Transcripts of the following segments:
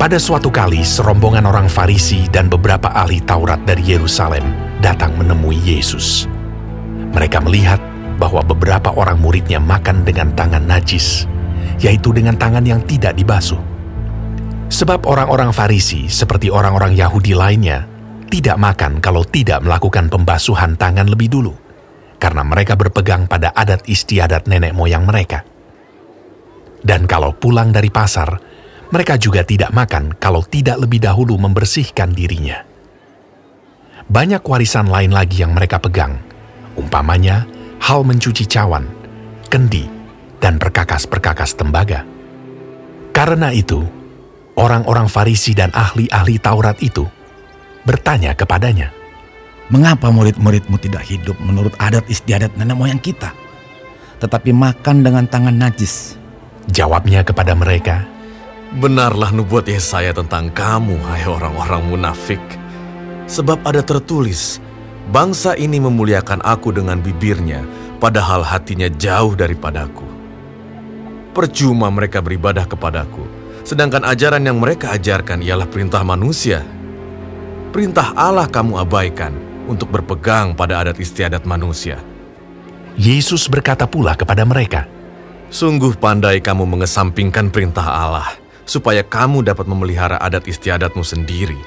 Pada suatu kali, serombongan orang Farisi dan beberapa ahli Taurat dari Yerusalem datang menemui Yesus. Mereka melihat bahwa beberapa orang muridnya makan dengan tangan najis, yaitu dengan tangan yang tidak dibasuh. Sebab orang-orang Farisi, seperti orang-orang Yahudi lainnya, tidak makan kalau tidak melakukan pembasuhan tangan lebih dulu, karena mereka berpegang pada adat istiadat nenek moyang mereka. Dan kalau pulang dari pasar, mereka juga tidak makan kalau tidak lebih dahulu membersihkan dirinya. Banyak warisan lain lagi yang mereka pegang, umpamanya hal mencuci cawan, kendi, dan perkakas-perkakas tembaga. Karena itu, orang-orang Farisi dan ahli-ahli Taurat itu bertanya kepadanya, Mengapa murid-muridmu tidak hidup menurut adat istiadat nenek moyang kita, tetapi makan dengan tangan najis? Jawabnya kepada mereka, Benarlah nubuat Yesaya tentang kamu, hai orang-orang munafik. Sebab ada tertulis, bangsa ini memuliakan aku dengan bibirnya, padahal hatinya jauh daripadaku. Percuma mereka beribadah kepadaku, sedangkan ajaran yang mereka ajarkan ialah perintah manusia. Perintah Allah kamu abaikan untuk berpegang pada adat istiadat manusia. Yesus berkata pula kepada mereka, Sungguh pandai kamu mengesampingkan perintah Allah, supaya kamu dapat memelihara adat istiadatmu sendiri.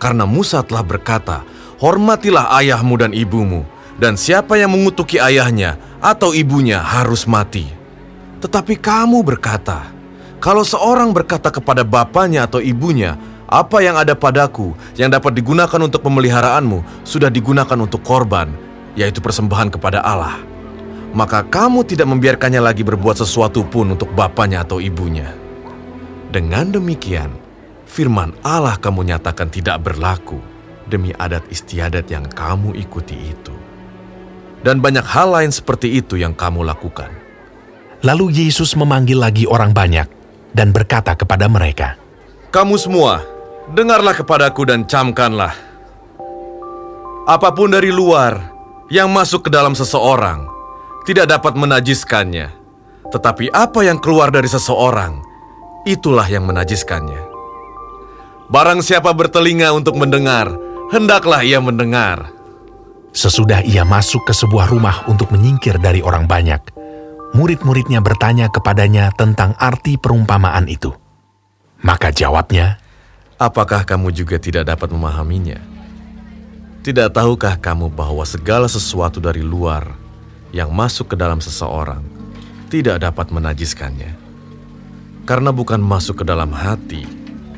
Karena Musa telah berkata, Hormatilah ayahmu dan ibumu, dan siapa yang mengutuki ayahnya atau ibunya harus mati. Tetapi kamu berkata, Kalau seorang berkata kepada bapaknya atau ibunya, apa yang ada padaku yang dapat digunakan untuk pemeliharaanmu sudah digunakan untuk korban, yaitu persembahan kepada Allah maka kamu tidak membiarkannya lagi berbuat sesuatu pun untuk bapaknya atau ibunya. Dengan demikian, firman Allah kamu nyatakan tidak berlaku demi adat istiadat yang kamu ikuti itu. Dan banyak hal lain seperti itu yang kamu lakukan. Lalu Yesus memanggil lagi orang banyak dan berkata kepada mereka, Kamu semua, dengarlah kepadaku dan camkanlah. Apa pun dari luar yang masuk ke dalam seseorang tidak dapat menajiskannya. Tetapi apa yang keluar dari seseorang, itulah yang menajiskannya. Barang siapa bertelinga untuk mendengar, hendaklah ia mendengar. Sesudah ia masuk ke sebuah rumah untuk menyingkir dari orang banyak, murid-muridnya bertanya kepadanya tentang arti perumpamaan itu. Maka jawabnya, Apakah kamu juga tidak dapat memahaminya? Tidak tahukah kamu bahwa segala sesuatu dari luar yang masuk ke dalam seseorang tidak dapat menajiskannya? Karena bukan masuk ke dalam hati,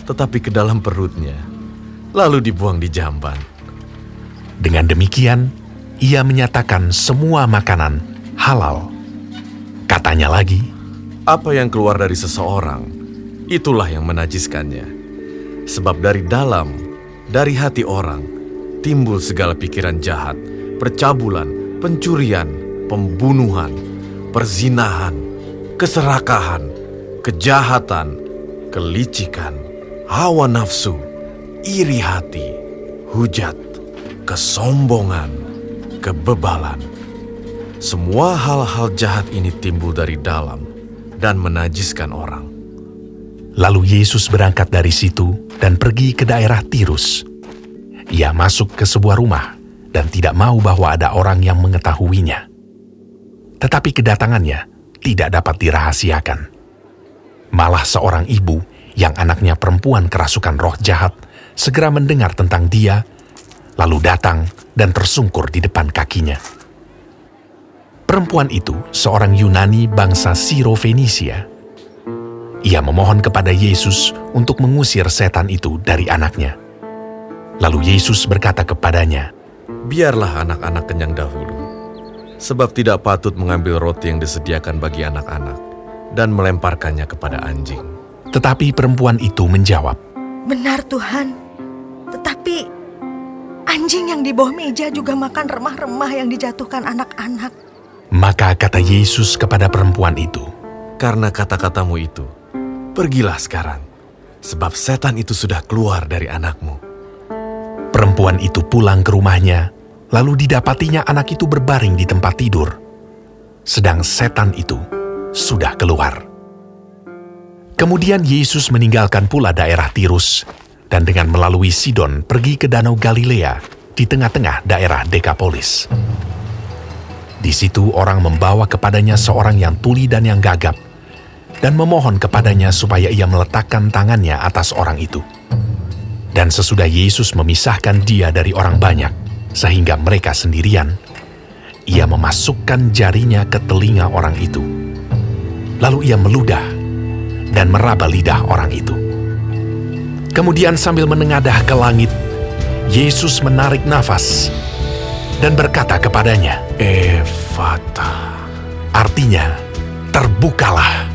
tetapi ke dalam perutnya, lalu dibuang di jamban. dengan demikian ia menyatakan semua makanan halal. Katanya lagi, Apa yang keluar dari seseorang, itulah yang menajiskannya. Sebab dari dalam, dari hati orang, timbul segala pikiran jahat, percabulan, pencurian, pembunuhan, perzinahan, keserakahan, kejahatan, kelicikan, hawa nafsu, iri hati, hujat, kesombongan, kebebalan. Semua hal-hal jahat ini timbul dari dalam dan menajiskan orang. Lalu Yesus berangkat dari situ dan pergi ke daerah Tirus. Ia masuk ke sebuah rumah dan tidak mau bahwa ada orang yang mengetahuinya. Tetapi kedatangannya tidak dapat dirahasiakan. Malah seorang ibu yang anaknya perempuan kerasukan roh jahat segera mendengar tentang dia, lalu datang dan tersungkur di depan kakinya. Perempuan itu seorang Yunani bangsa Siro-Fenisia. Ia memohon kepada Yesus untuk mengusir setan itu dari anaknya. Lalu Yesus berkata kepadanya, Biarlah anak-anak kenyang dahulu, sebab tidak patut mengambil roti yang disediakan bagi anak-anak dan melemparkannya kepada anjing. Tetapi perempuan itu menjawab, Benar Tuhan, tetapi anjing yang di bawah meja juga makan remah-remah yang dijatuhkan anak-anak. Maka kata Yesus kepada perempuan itu, Karena kata-katamu itu, pergilah sekarang, sebab setan itu sudah keluar dari anakmu. Perempuan itu pulang ke rumahnya, lalu didapatinya anak itu berbaring di tempat tidur, sedang setan itu sudah keluar. Kemudian Yesus meninggalkan pula daerah Tirus dan dengan melalui Sidon pergi ke Danau Galilea di tengah-tengah daerah Dekapolis. Di situ orang membawa kepadanya seorang yang tuli dan yang gagap dan memohon kepadanya supaya ia meletakkan tangannya atas orang itu. Dan sesudah Yesus memisahkan dia dari orang banyak, sehingga mereka sendirian, ia memasukkan jarinya ke telinga orang itu. Lalu ia meludah dan meraba lidah orang itu. Kemudian sambil menengadah ke langit, Yesus menarik nafas dan berkata kepadanya, Efata. Artinya, terbukalah.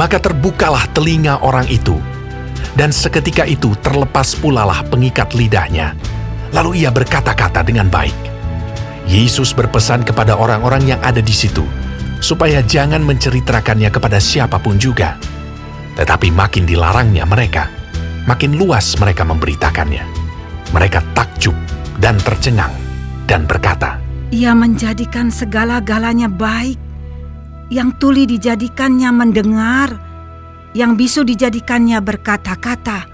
Maka terbukalah telinga orang itu, dan seketika itu terlepas pulalah pengikat lidahnya. Lalu ia berkata-kata dengan baik. Yesus berpesan kepada orang-orang yang ada di situ, supaya jangan menceritakannya kepada siapa pun juga. Tetapi makin dilarangnya mereka, makin luas mereka memberitakannya. Mereka takjub dan tercengang dan berkata, Ia menjadikan segala-galanya baik, yang tuli dijadikannya mendengar, yang bisu dijadikannya berkata-kata,